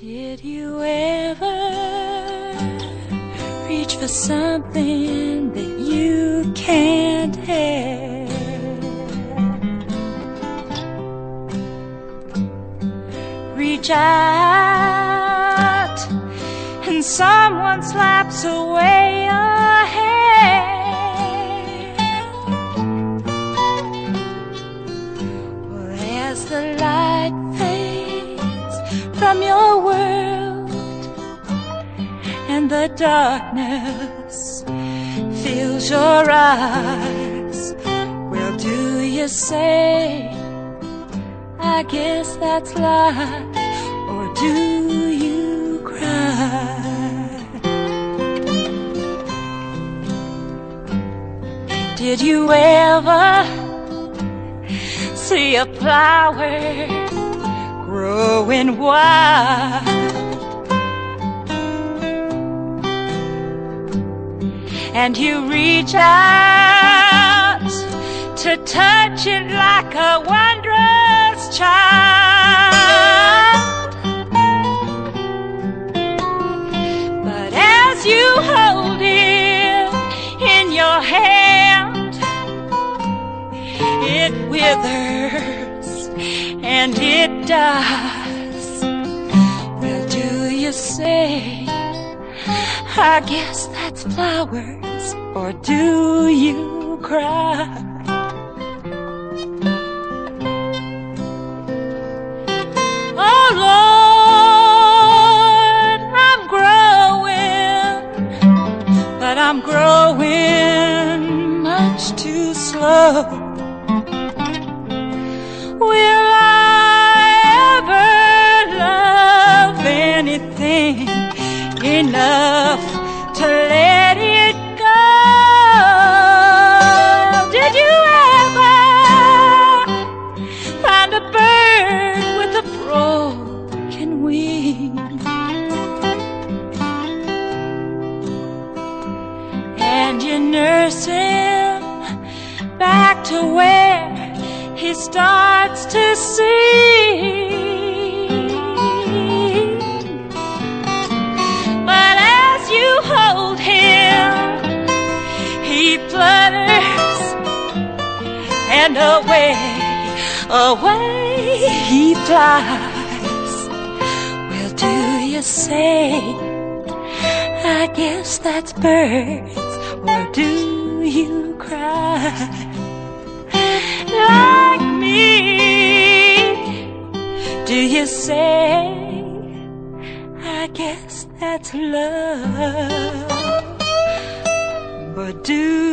Did you ever reach for something that you can't have? Reach out and someone slaps away the darkness fills your eyes, well, do you say? I guess that's life, or do you cry? Did you ever see a flower growing wild? And you reach out to touch it like a wondrous child. But as you hold it in your hand, it withers and it dies. Well, do you say, I guess that's flowers, or do you cry? Oh Lord, I'm growing, but I'm growing much too slow. Nurse him back to where he starts to sing. But as you hold him, he flutters and away, away he flies. Well, do you say, I guess that's birds, or do you cry? Like me, do you say, I guess that's love? But do